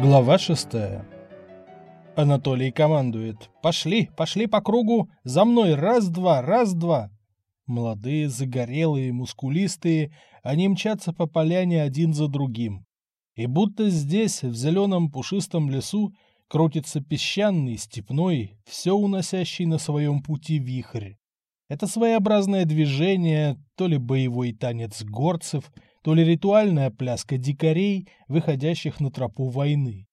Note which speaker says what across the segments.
Speaker 1: Глава шестая. Анатолий командует. «Пошли, пошли по кругу! За мной! Раз-два, раз-два!» Молодые, загорелые, мускулистые, они мчатся по поляне один за другим. И будто здесь, в зеленом пушистом лесу, крутится песчаный, степной, все уносящий на своем пути вихрь. Это своеобразное движение, то ли боевой танец горцев, то ли ритуальная пляска дикарей, выходящих на тропу войны.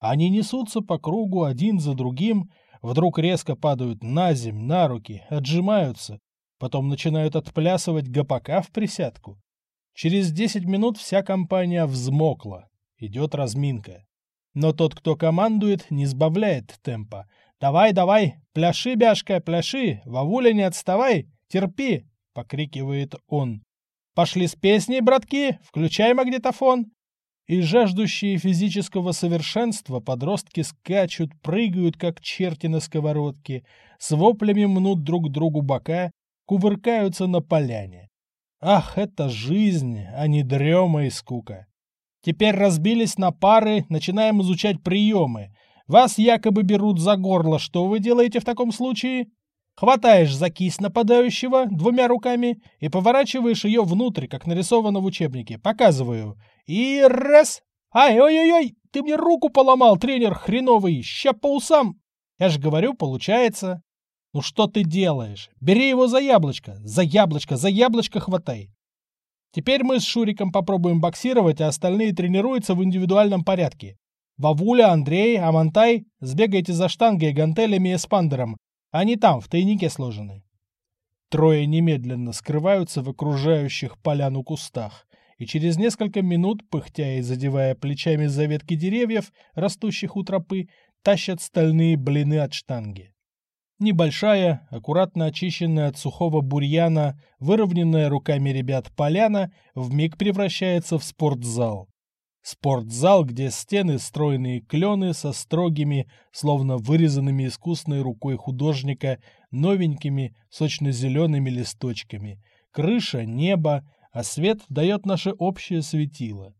Speaker 1: Они несутся по кругу один за другим, вдруг резко падают на земь, на руки, отжимаются, потом начинают отплясывать гопака в присядку. Через десять минут вся компания взмокла. Идет разминка. Но тот, кто командует, не сбавляет темпа. «Давай, давай, пляши, бяшка, пляши, Вовуля, не отставай, терпи!» — покрикивает он. «Пошли с песней, братки, включай магнитофон!» И жаждущие физического совершенства подростки скачут, прыгают, как черти на сковородке, с воплями мнут друг другу бока, кувыркаются на поляне. Ах, это жизнь, а не дрема и скука. Теперь разбились на пары, начинаем изучать приемы. Вас якобы берут за горло. Что вы делаете в таком случае? Хватаешь за кисть нападающего двумя руками и поворачиваешь ее внутрь, как нарисовано в учебнике. Показываю. И раз. Ай, ой-ой-ой, ты мне руку поломал, тренер хреновый. Ща по усам. Я же говорю, получается. Ну что ты делаешь? Бери его за яблочко. За яблочко, за яблочко хватай. Теперь мы с Шуриком попробуем боксировать, а остальные тренируются в индивидуальном порядке. Вавуля, Андрей, Амантай, сбегайте за штангой, гантелями и эспандером. Они там, в тайнике сложены. Трое немедленно скрываются в окружающих поляну кустах, и через несколько минут, пыхтя и задевая плечами за ветки деревьев, растущих у тропы, тащат стальные блины от штанги. Небольшая, аккуратно очищенная от сухого бурьяна, выровненная руками ребят поляна, вмиг превращается в спортзал. Спортзал, где стены стройные клены со строгими, словно вырезанными искусной рукой художника, новенькими, сочно-зелеными листочками. Крыша, небо, а свет дает наше общее светило.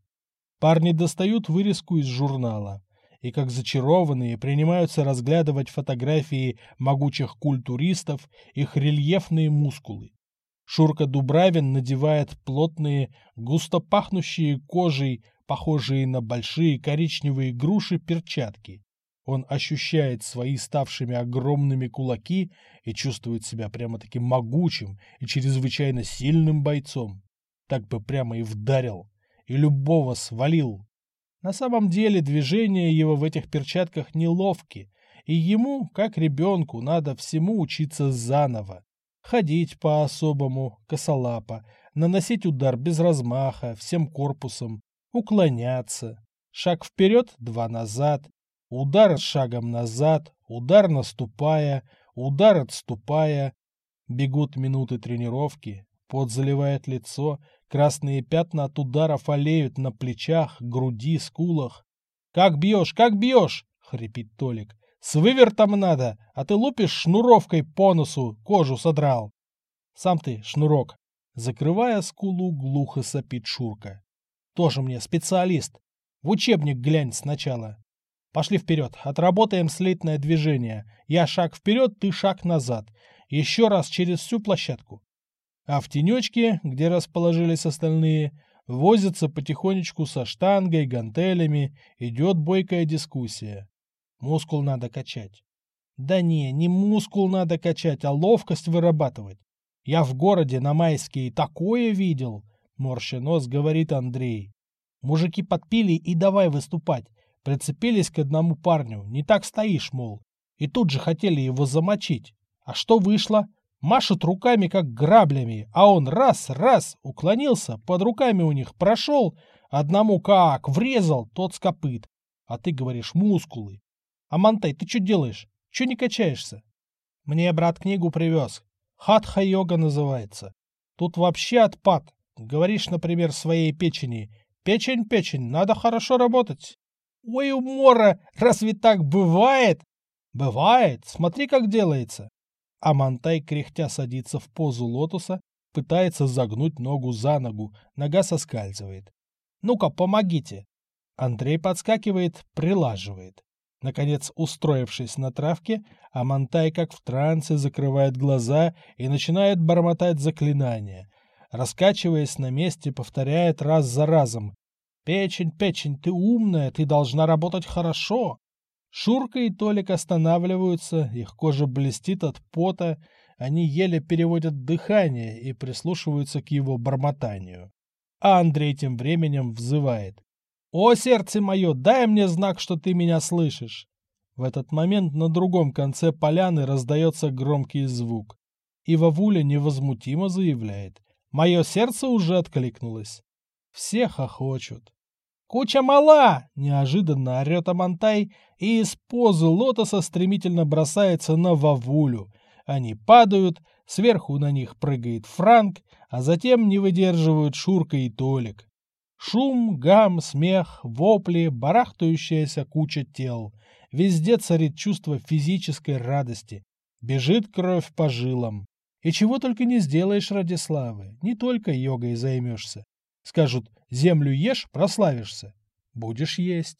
Speaker 1: Парни достают вырезку из журнала и, как зачарованные, принимаются разглядывать фотографии могучих культуристов, их рельефные мускулы. Шурка Дубравин надевает плотные, густо пахнущие кожей, похожие на большие коричневые груши, перчатки. Он ощущает свои ставшими огромными кулаки и чувствует себя прямо-таки могучим и чрезвычайно сильным бойцом. Так бы прямо и вдарил, и любого свалил, на самом деле движения его в этих перчатках неловки, и ему, как ребенку, надо всему учиться заново. Ходить по-особому, косолапо, наносить удар без размаха, всем корпусом, уклоняться. Шаг вперед, два назад, удар шагом назад, удар наступая, удар отступая. Бегут минуты тренировки, пот заливает лицо, Красные пятна от ударов олеют на плечах, груди, скулах. «Как бьешь, как бьешь!» — хрипит Толик. «С вывертом надо, а ты лупишь шнуровкой по носу, кожу содрал!» «Сам ты, шнурок!» Закрывая скулу, глухо сопит Шурка. «Тоже мне специалист. В учебник глянь сначала. Пошли вперед, отработаем слитное движение. Я шаг вперед, ты шаг назад. Еще раз через всю площадку. А в тенечке, где расположились остальные, возятся потихонечку со штангой, гантелями, идет бойкая дискуссия. Мускул надо качать. Да не, не мускул надо качать, а ловкость вырабатывать. Я в городе на майские такое видел, морща нос говорит Андрей. Мужики подпили и давай выступать. Прицепились к одному парню, не так стоишь, мол. И тут же хотели его замочить. А что вышло? Машут руками, как граблями, а он раз-раз уклонился, под руками у них прошел, одному как врезал, тот с копыт. А ты говоришь мускулы. А Мантай, ты что делаешь? Че не качаешься? Мне брат книгу привез. Хатха-йога называется. Тут вообще отпад. Говоришь, например, своей печени. Печень, печень, надо хорошо работать. Ой, умора, разве так бывает? Бывает, смотри, как делается а Мантай кряхтя садится в позу лотоса, пытается загнуть ногу за ногу, нога соскальзывает. «Ну-ка, помогите!» Андрей подскакивает, прилаживает. Наконец, устроившись на травке, Амантай как в трансе закрывает глаза и начинает бормотать заклинания. Раскачиваясь на месте, повторяет раз за разом. «Печень, печень, ты умная, ты должна работать хорошо!» Шурка и Толик останавливаются, их кожа блестит от пота, они еле переводят дыхание и прислушиваются к его бормотанию. А Андрей тем временем взывает. «О, сердце мое, дай мне знак, что ты меня слышишь!» В этот момент на другом конце поляны раздается громкий звук. И Вавуля невозмутимо заявляет. «Мое сердце уже откликнулось». Все хохочут. «Куча мала!» — неожиданно орет Амантай и из позы лотоса стремительно бросается на Вавулю. Они падают, сверху на них прыгает Франк, а затем не выдерживают Шурка и Толик. Шум, гам, смех, вопли, барахтающаяся куча тел. Везде царит чувство физической радости. Бежит кровь по жилам. И чего только не сделаешь ради славы. Не только йогой займешься. Скажут, землю ешь, прославишься. Будешь есть.